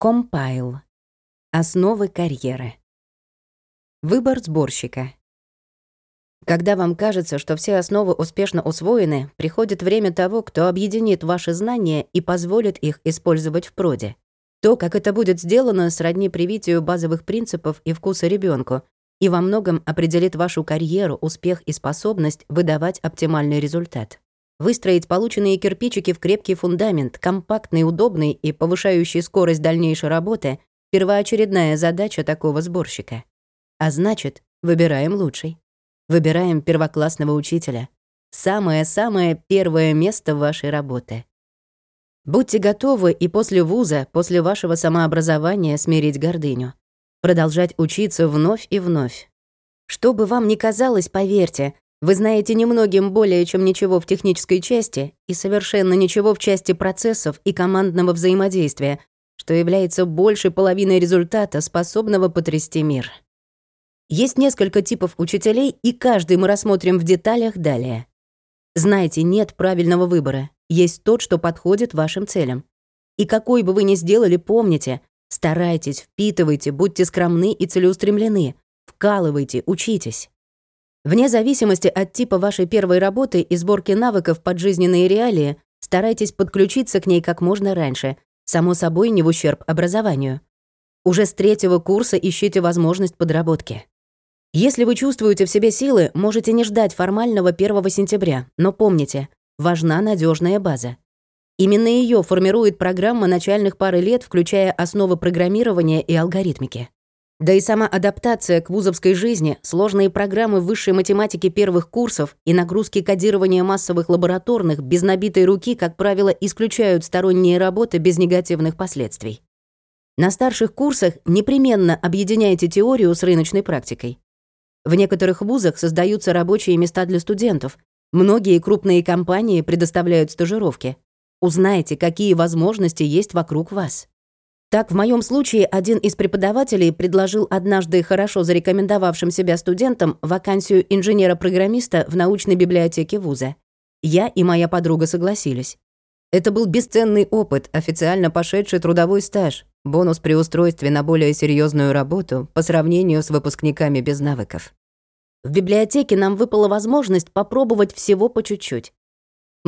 Compile. Основы карьеры. Выбор сборщика. Когда вам кажется, что все основы успешно усвоены, приходит время того, кто объединит ваши знания и позволит их использовать в проде. То, как это будет сделано, сродни привитию базовых принципов и вкуса ребенку, и во многом определит вашу карьеру, успех и способность выдавать оптимальный результат. Выстроить полученные кирпичики в крепкий фундамент, компактный, удобный и повышающий скорость дальнейшей работы — первоочередная задача такого сборщика. А значит, выбираем лучший. Выбираем первоклассного учителя. Самое-самое первое место вашей работы. Будьте готовы и после вуза, после вашего самообразования смирить гордыню. Продолжать учиться вновь и вновь. Что бы вам ни казалось, поверьте, вы знаете немногим более, чем ничего в технической части и совершенно ничего в части процессов и командного взаимодействия, что является большей половиной результата, способного потрясти мир. Есть несколько типов учителей, и каждый мы рассмотрим в деталях далее. Знайте, нет правильного выбора. Есть тот, что подходит вашим целям. И какой бы вы ни сделали, помните, старайтесь, впитывайте, будьте скромны и целеустремлены, вкалывайте, учитесь. Вне зависимости от типа вашей первой работы и сборки навыков под жизненные реалии, старайтесь подключиться к ней как можно раньше, само собой не в ущерб образованию. Уже с третьего курса ищите возможность подработки. Если вы чувствуете в себе силы, можете не ждать формального 1 сентября, но помните, важна надежная база. Именно ее формирует программа начальных пары лет, включая основы программирования и алгоритмики. Да и сама адаптация к вузовской жизни, сложные программы высшей математики первых курсов и нагрузки кодирования массовых лабораторных без набитой руки, как правило, исключают сторонние работы без негативных последствий. На старших курсах непременно объединяйте теорию с рыночной практикой. В некоторых вузах создаются рабочие места для студентов. Многие крупные компании предоставляют стажировки. Узнайте, какие возможности есть вокруг вас. Так, в моем случае, один из преподавателей предложил однажды хорошо зарекомендовавшим себя студентам вакансию инженера-программиста в научной библиотеке вуза. Я и моя подруга согласились. Это был бесценный опыт, официально пошедший трудовой стаж, бонус при устройстве на более серьезную работу по сравнению с выпускниками без навыков. В библиотеке нам выпала возможность попробовать всего по чуть-чуть.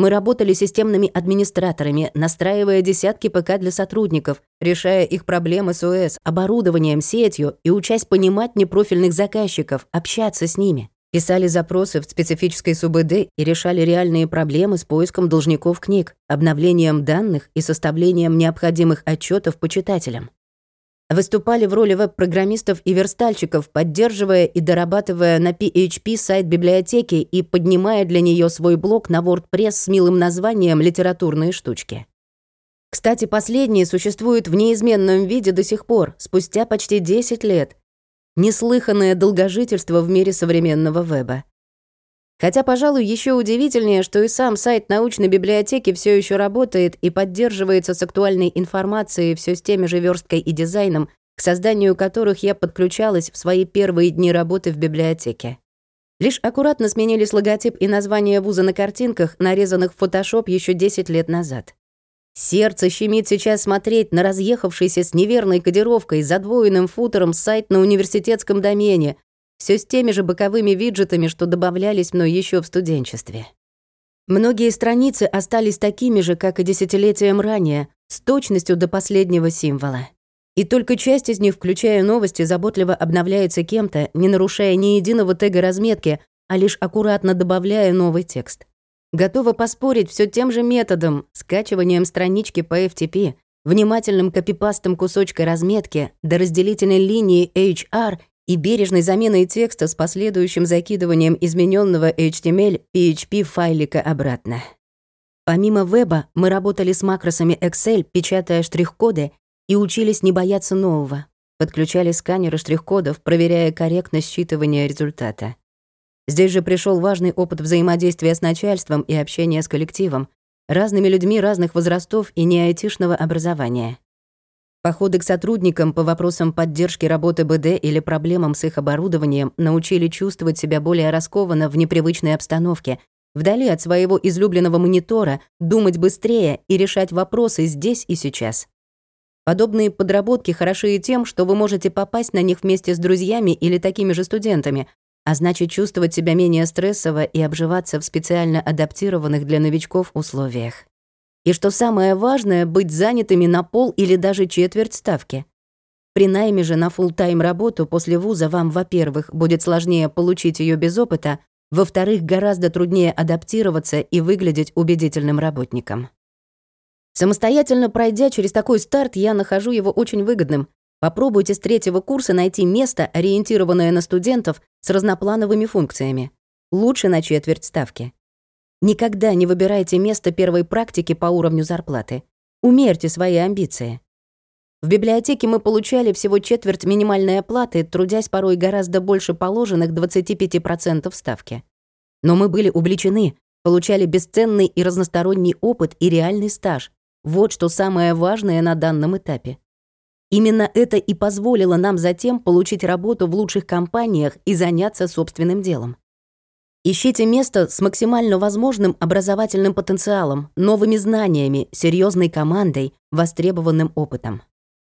Мы работали системными администраторами, настраивая десятки ПК для сотрудников, решая их проблемы с ОС, оборудованием, сетью и учась понимать непрофильных заказчиков, общаться с ними. Писали запросы в специфической СУБД и решали реальные проблемы с поиском должников книг, обновлением данных и составлением необходимых отчетов по читателям. Выступали в роли веб-программистов и верстальщиков, поддерживая и дорабатывая на PHP сайт библиотеки и поднимая для нее свой блог на WordPress с милым названием «Литературные штучки». Кстати, последние существуют в неизменном виде до сих пор, спустя почти 10 лет. Неслыханное долгожительство в мире современного веба. Хотя, пожалуй, еще удивительнее, что и сам сайт научной библиотеки все еще работает и поддерживается с актуальной информацией все с теми же версткой и дизайном, к созданию которых я подключалась в свои первые дни работы в библиотеке. Лишь аккуратно сменились логотип и название вуза на картинках, нарезанных в Photoshop еще 10 лет назад. Сердце щемит сейчас смотреть на разъехавшийся с неверной кодировкой, задвоенным футером сайт на университетском домене, все с теми же боковыми виджетами, что добавлялись мной еще в студенчестве. Многие страницы остались такими же, как и десятилетием ранее, с точностью до последнего символа. И только часть из них, включая новости, заботливо обновляется кем-то, не нарушая ни единого тега разметки, а лишь аккуратно добавляя новый текст. Готова поспорить все тем же методом, скачиванием странички по FTP, внимательным копипастом кусочка разметки до разделительной линии HR и бережной заменой текста с последующим закидыванием измененного HTML PHP файлика обратно. Помимо веба, мы работали с макросами Excel, печатая штрих-коды, и учились не бояться нового. Подключали сканеры штрих-кодов, проверяя корректность считывания результата. Здесь же пришел важный опыт взаимодействия с начальством и общения с коллективом, разными людьми разных возрастов и неайтишного образования. Походы к сотрудникам по вопросам поддержки работы БД или проблемам с их оборудованием научили чувствовать себя более раскованно в непривычной обстановке, вдали от своего излюбленного монитора, думать быстрее и решать вопросы здесь и сейчас. Подобные подработки хороши и тем, что вы можете попасть на них вместе с друзьями или такими же студентами, а значит чувствовать себя менее стрессово и обживаться в специально адаптированных для новичков условиях. И что самое важное, быть занятыми на пол или даже четверть ставки. При найме же на фулл тайм работу после вуза вам, во-первых, будет сложнее получить ее без опыта, во-вторых, гораздо труднее адаптироваться и выглядеть убедительным работником. Самостоятельно пройдя через такой старт, я нахожу его очень выгодным. Попробуйте с третьего курса найти место, ориентированное на студентов с разноплановыми функциями. Лучше на четверть ставки. Никогда не выбирайте место первой практики по уровню зарплаты. Умерьте свои амбиции. В библиотеке мы получали всего четверть минимальной оплаты, трудясь порой гораздо больше положенных 25% ставки. Но мы были увлечены, получали бесценный и разносторонний опыт и реальный стаж. Вот что самое важное на данном этапе. Именно это и позволило нам затем получить работу в лучших компаниях и заняться собственным делом. Ищите место с максимально возможным образовательным потенциалом, новыми знаниями, серьезной командой, востребованным опытом.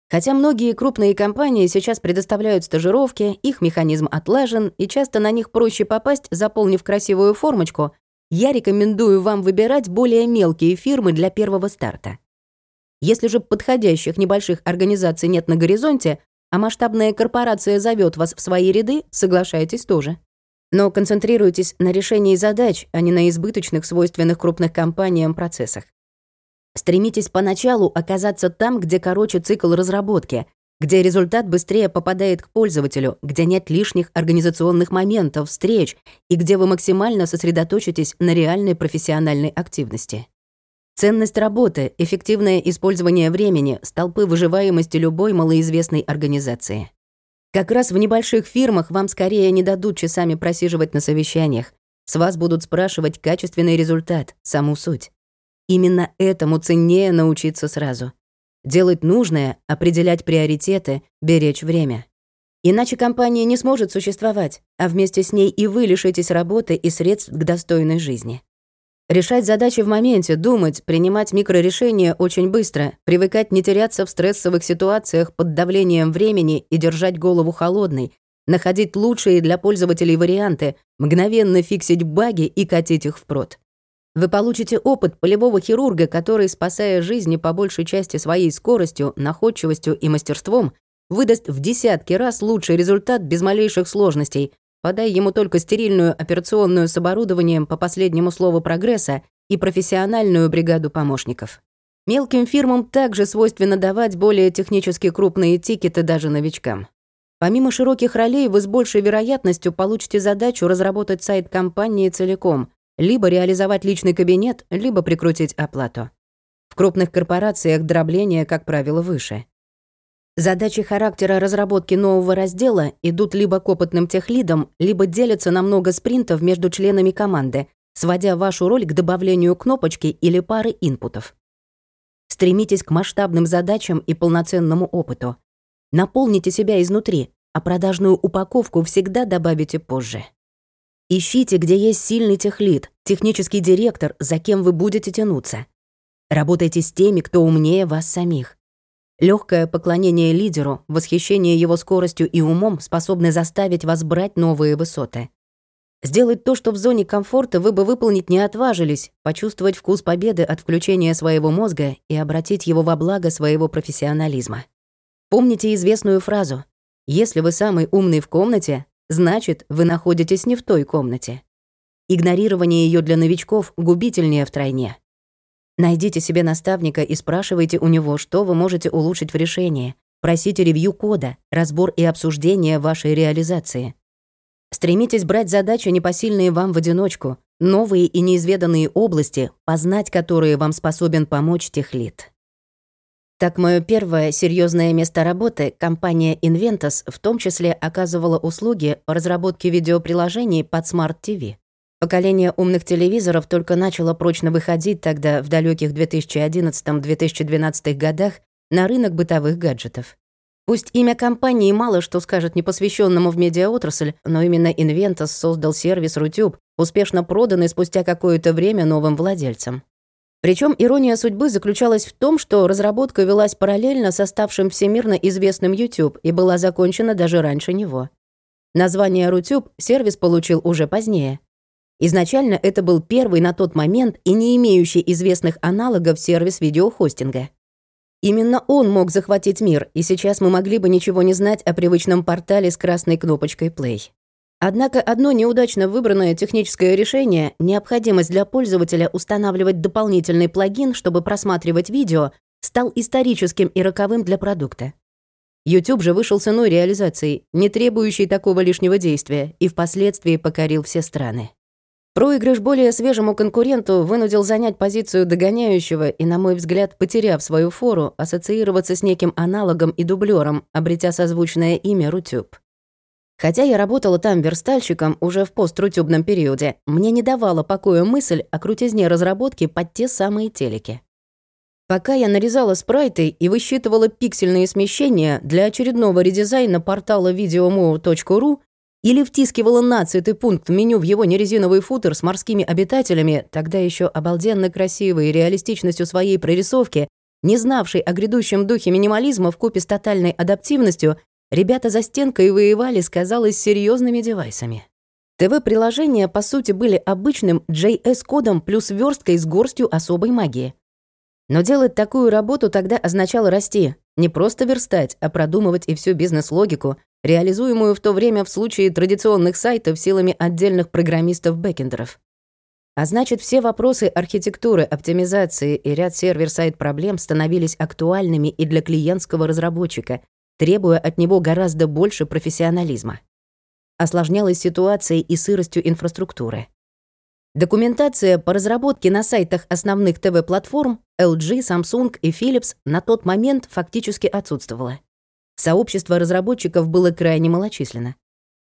Хотя многие крупные компании сейчас предоставляют стажировки, их механизм отлажен, и часто на них проще попасть, заполнив красивую формочку, я рекомендую вам выбирать более мелкие фирмы для первого старта. Если же подходящих небольших организаций нет на горизонте, а масштабная корпорация зовет вас в свои ряды, соглашайтесь тоже. Но концентрируйтесь на решении задач, а не на избыточных, свойственных крупных компаниям процессах. Стремитесь поначалу оказаться там, где короче цикл разработки, где результат быстрее попадает к пользователю, где нет лишних организационных моментов, встреч и где вы максимально сосредоточитесь на реальной профессиональной активности. Ценность работы, эффективное использование времени, столпы выживаемости любой малоизвестной организации. Как раз в небольших фирмах вам скорее не дадут часами просиживать на совещаниях. С вас будут спрашивать качественный результат, саму суть. Именно этому ценнее научиться сразу. Делать нужное, определять приоритеты, беречь время. Иначе компания не сможет существовать, а вместе с ней и вы лишитесь работы и средств к достойной жизни. Решать задачи в моменте, думать, принимать микрорешения очень быстро, привыкать не теряться в стрессовых ситуациях под давлением времени и держать голову холодной, находить лучшие для пользователей варианты, мгновенно фиксить баги и катить их впрод. Вы получите опыт полевого хирурга, который, спасая жизни по большей части своей скоростью, находчивостью и мастерством, выдаст в десятки раз лучший результат без малейших сложностей, подай ему только стерильную операционную с оборудованием по последнему слову прогресса и профессиональную бригаду помощников. Мелким фирмам также свойственно давать более технически крупные тикеты даже новичкам. Помимо широких ролей, вы с большей вероятностью получите задачу разработать сайт компании целиком, либо реализовать личный кабинет, либо прикрутить оплату. В крупных корпорациях дробление, как правило, выше. Задачи характера разработки нового раздела идут либо к опытным техлидам, либо делятся на много спринтов между членами команды, сводя вашу роль к добавлению кнопочки или пары инпутов. Стремитесь к масштабным задачам и полноценному опыту. Наполните себя изнутри, а продажную упаковку всегда добавите позже. Ищите, где есть сильный техлид, технический директор, за кем вы будете тянуться. Работайте с теми, кто умнее вас самих. Легкое поклонение лидеру, восхищение его скоростью и умом способны заставить вас брать новые высоты. Сделать то, что в зоне комфорта вы бы выполнить не отважились, почувствовать вкус победы от включения своего мозга и обратить его во благо своего профессионализма. Помните известную фразу «Если вы самый умный в комнате, значит, вы находитесь не в той комнате. Игнорирование ее для новичков губительнее втройне. Найдите себе наставника и спрашивайте у него, что вы можете улучшить в решении. Просите ревью кода, разбор и обсуждение вашей реализации. Стремитесь брать задачи, непосильные вам в одиночку, новые и неизведанные области, познать которые вам способен помочь техлит. Так, мое первое серьезное место работы, компания Inventus, в том числе оказывала услуги по разработке видеоприложений под Smart TV. Поколение умных телевизоров только начало прочно выходить тогда, в далеких 2011-2012 годах, на рынок бытовых гаджетов. Пусть имя компании мало что скажет непосвященному в медиаотрасль, но именно Inventus создал сервис Rutube, успешно проданный спустя какое-то время новым владельцам. Причем ирония судьбы заключалась в том, что разработка велась параллельно со ставшим всемирно известным YouTube и была закончена даже раньше него. Название Рутюб сервис получил уже позднее. Изначально это был первый на тот момент и не имеющий известных аналогов сервис видеохостинга. Именно он мог захватить мир, и сейчас мы могли бы ничего не знать о привычном портале с красной кнопочкой Play. Однако одно неудачно выбранное техническое решение, необходимость для пользователя устанавливать дополнительный плагин, чтобы просматривать видео, стал историческим и роковым для продукта. YouTube же вышел с иной реализацией, не требующей такого лишнего действия, и впоследствии покорил все страны. Проигрыш более свежему конкуренту вынудил занять позицию догоняющего и, на мой взгляд, потеряв свою фору, ассоциироваться с неким аналогом и дублером, обретя созвучное имя Рутюб. Хотя я работала там верстальщиком уже в пострутюбном периоде, мне не давала покоя мысль о крутизне разработки под те самые телеки. Пока я нарезала спрайты и высчитывала пиксельные смещения для очередного редизайна портала videomo.ru, или втискивала нацитый пункт меню в его нерезиновый футер с морскими обитателями, тогда еще обалденно красивой и реалистичностью своей прорисовки, не знавший о грядущем духе минимализма в купе с тотальной адаптивностью, ребята за стенкой воевали с, казалось, серьезными девайсами. ТВ-приложения, по сути, были обычным JS-кодом плюс версткой с горстью особой магии. Но делать такую работу тогда означало расти, не просто верстать, а продумывать и всю бизнес-логику, реализуемую в то время в случае традиционных сайтов силами отдельных программистов-бэкендеров. А значит, все вопросы архитектуры, оптимизации и ряд сервер-сайт проблем становились актуальными и для клиентского разработчика, требуя от него гораздо больше профессионализма. Осложнялась ситуация и сыростью инфраструктуры. Документация по разработке на сайтах основных ТВ-платформ LG, Samsung и Philips на тот момент фактически отсутствовала. Сообщество разработчиков было крайне малочисленно.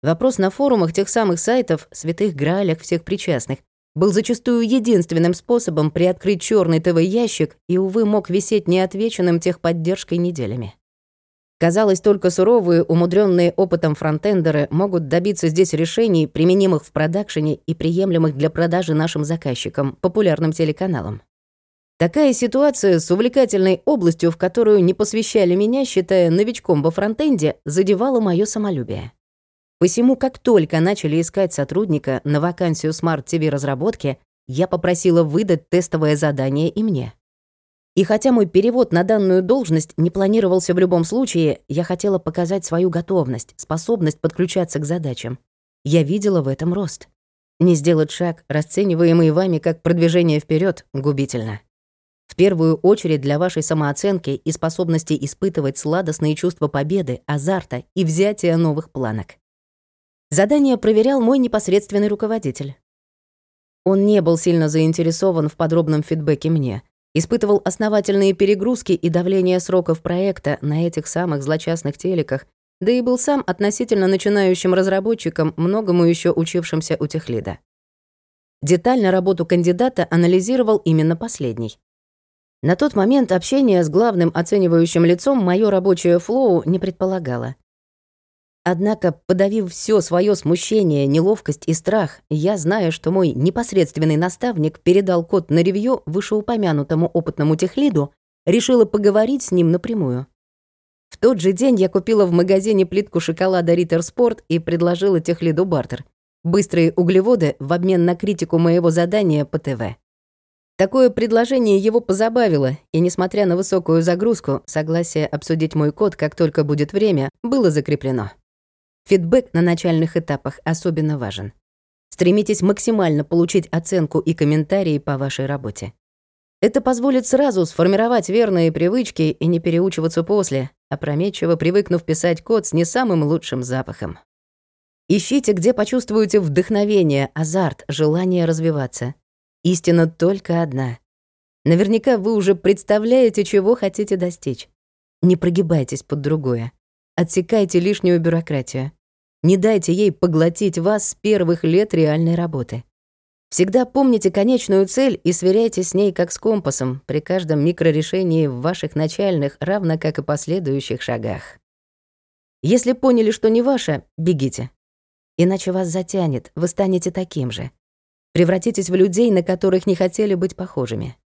Вопрос на форумах тех самых сайтов, святых граалях всех причастных, был зачастую единственным способом приоткрыть черный ТВ-ящик и, увы, мог висеть неотвеченным техподдержкой неделями. Казалось, только суровые, умудренные опытом фронтендеры могут добиться здесь решений, применимых в продакшене и приемлемых для продажи нашим заказчикам, популярным телеканалам. Такая ситуация с увлекательной областью, в которую не посвящали меня, считая новичком во фронтенде, задевала моё самолюбие. Посему, как только начали искать сотрудника на вакансию Smart TV разработки, я попросила выдать тестовое задание и мне. И хотя мой перевод на данную должность не планировался в любом случае, я хотела показать свою готовность, способность подключаться к задачам. Я видела в этом рост. Не сделать шаг, расцениваемый вами как продвижение вперед, губительно. В первую очередь для вашей самооценки и способности испытывать сладостные чувства победы, азарта и взятия новых планок. Задание проверял мой непосредственный руководитель. Он не был сильно заинтересован в подробном фидбэке мне, испытывал основательные перегрузки и давление сроков проекта на этих самых злочастных телеках, да и был сам относительно начинающим разработчиком, многому еще учившимся у техлида. Детально работу кандидата анализировал именно последний. На тот момент общение с главным оценивающим лицом моё рабочее флоу не предполагало. Однако, подавив все свое смущение, неловкость и страх, я, зная, что мой непосредственный наставник передал код на ревью вышеупомянутому опытному техлиду, решила поговорить с ним напрямую. В тот же день я купила в магазине плитку шоколада Ritter Sport и предложила техлиду бартер. Быстрые углеводы в обмен на критику моего задания по ТВ. Такое предложение его позабавило, и, несмотря на высокую загрузку, согласие обсудить мой код, как только будет время, было закреплено. Фидбэк на начальных этапах особенно важен. Стремитесь максимально получить оценку и комментарии по вашей работе. Это позволит сразу сформировать верные привычки и не переучиваться после, опрометчиво привыкнув писать код с не самым лучшим запахом. Ищите, где почувствуете вдохновение, азарт, желание развиваться. Истина только одна. Наверняка вы уже представляете, чего хотите достичь. Не прогибайтесь под другое. Отсекайте лишнюю бюрократию. Не дайте ей поглотить вас с первых лет реальной работы. Всегда помните конечную цель и сверяйте с ней как с компасом при каждом микрорешении в ваших начальных, равно как и последующих шагах. Если поняли, что не ваше, бегите. Иначе вас затянет, вы станете таким же. Превратитесь в людей, на которых не хотели быть похожими.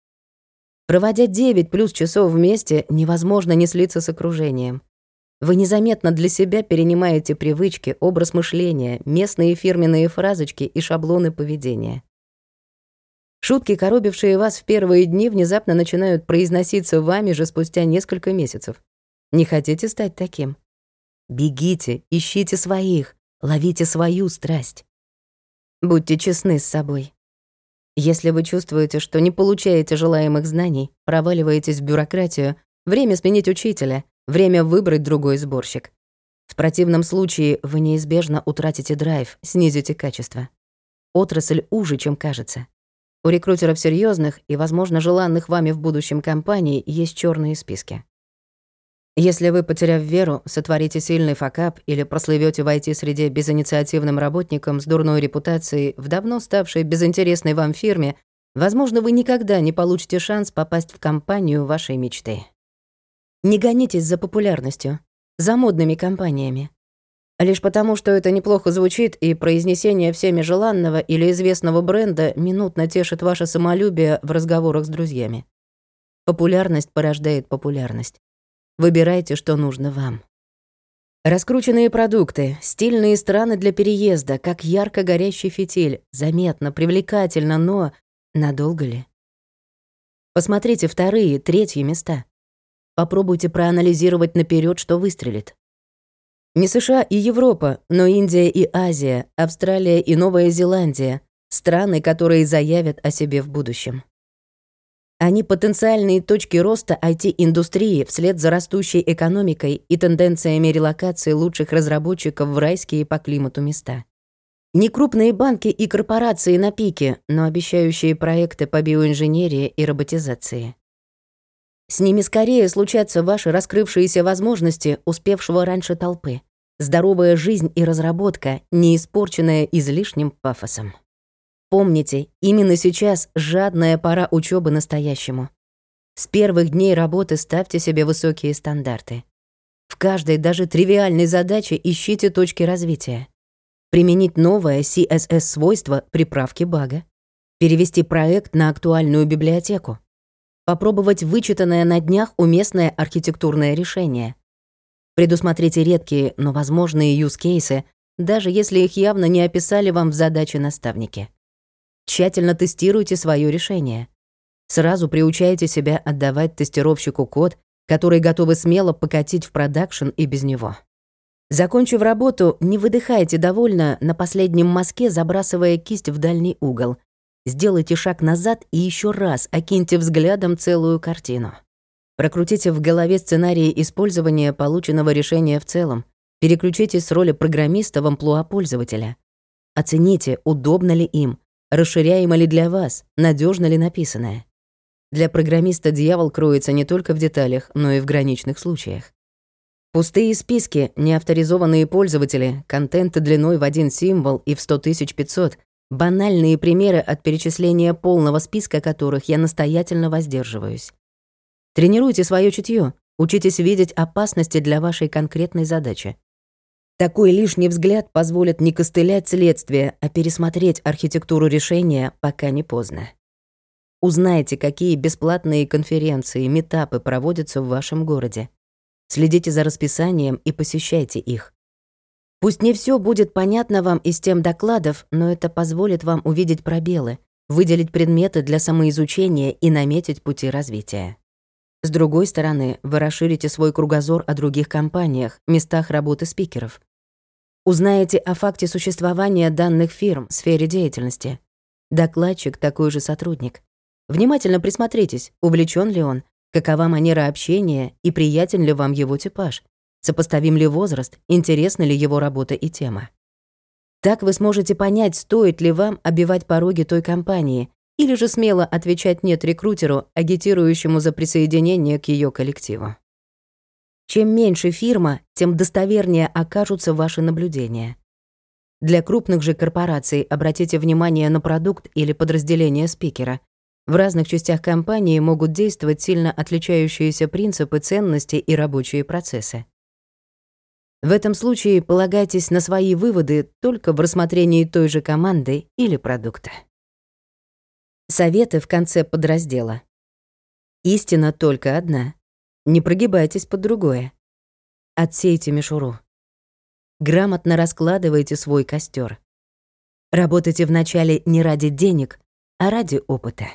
Проводя 9 плюс часов вместе, невозможно не слиться с окружением. Вы незаметно для себя перенимаете привычки, образ мышления, местные фирменные фразочки и шаблоны поведения. Шутки, коробившие вас в первые дни, внезапно начинают произноситься вами же спустя несколько месяцев. Не хотите стать таким? Бегите, ищите своих, ловите свою страсть. Будьте честны с собой. Если вы чувствуете, что не получаете желаемых знаний, проваливаетесь в бюрократию, время сменить учителя, время выбрать другой сборщик. В противном случае вы неизбежно утратите драйв, снизите качество. Отрасль уже, чем кажется. У рекрутеров серьезных и, возможно, желанных вами в будущем компаний есть черные списки. Если вы, потеряв веру, сотворите сильный факап или прослывете в IT-среде безинициативным работником с дурной репутацией в давно ставшей безинтересной вам фирме, возможно, вы никогда не получите шанс попасть в компанию вашей мечты. Не гонитесь за популярностью, за модными компаниями. Лишь потому, что это неплохо звучит, и произнесение всеми желанного или известного бренда минутно тешит ваше самолюбие в разговорах с друзьями. Популярность порождает популярность. Выбирайте, что нужно вам. Раскрученные продукты, стильные страны для переезда, как ярко горящий фитиль, заметно, привлекательно, но надолго ли? Посмотрите вторые, третьи места. Попробуйте проанализировать наперед, что выстрелит. Не США и Европа, но Индия и Азия, Австралия и Новая Зеландия — страны, которые заявят о себе в будущем. Они потенциальные точки роста IT-индустрии вслед за растущей экономикой и тенденциями релокации лучших разработчиков в райские по климату места. Не крупные банки и корпорации на пике, но обещающие проекты по биоинженерии и роботизации. С ними скорее случатся ваши раскрывшиеся возможности успевшего раньше толпы. Здоровая жизнь и разработка, не испорченная излишним пафосом. Помните, именно сейчас жадная пора учебы настоящему. С первых дней работы ставьте себе высокие стандарты. В каждой, даже тривиальной задаче ищите точки развития. Применить новое CSS-свойство приправки бага. Перевести проект на актуальную библиотеку. Попробовать вычитанное на днях уместное архитектурное решение. Предусмотрите редкие, но возможные use-кейсы, даже если их явно не описали вам в задаче наставники. Тщательно тестируйте свое решение. Сразу приучайте себя отдавать тестировщику код, который готовы смело покатить в продакшн и без него. Закончив работу, не выдыхайте довольно на последнем мазке, забрасывая кисть в дальний угол. Сделайте шаг назад и еще раз окиньте взглядом целую картину. Прокрутите в голове сценарии использования полученного решения в целом. Переключитесь с роли программиста в амплуа пользователя. Оцените, удобно ли им, Расширяемо ли для вас, надежно ли написанное? Для программиста дьявол кроется не только в деталях, но и в граничных случаях. Пустые списки, неавторизованные пользователи, контенты длиной в один символ и в 100 500 — банальные примеры от перечисления полного списка которых я настоятельно воздерживаюсь. Тренируйте свое чутье, учитесь видеть опасности для вашей конкретной задачи. Такой лишний взгляд позволит не костылять следствие, а пересмотреть архитектуру решения, пока не поздно. Узнайте, какие бесплатные конференции, метапы проводятся в вашем городе. Следите за расписанием и посещайте их. Пусть не все будет понятно вам из тем докладов, но это позволит вам увидеть пробелы, выделить предметы для самоизучения и наметить пути развития. С другой стороны, вы расширите свой кругозор о других компаниях, местах работы спикеров. Узнаете о факте существования данных фирм в сфере деятельности. Докладчик — такой же сотрудник. Внимательно присмотритесь, увлечен ли он, какова манера общения и приятен ли вам его типаж, сопоставим ли возраст, интересна ли его работа и тема. Так вы сможете понять, стоит ли вам обивать пороги той компании или же смело отвечать «нет» рекрутеру, агитирующему за присоединение к ее коллективу. Чем меньше фирма, тем достовернее окажутся ваши наблюдения. Для крупных же корпораций обратите внимание на продукт или подразделение спикера. В разных частях компании могут действовать сильно отличающиеся принципы, ценности и рабочие процессы. В этом случае полагайтесь на свои выводы только в рассмотрении той же команды или продукта. Советы в конце подраздела. Истина только одна. Не прогибайтесь под другое. Отсейте мишуру. Грамотно раскладывайте свой костер. Работайте вначале не ради денег, а ради опыта.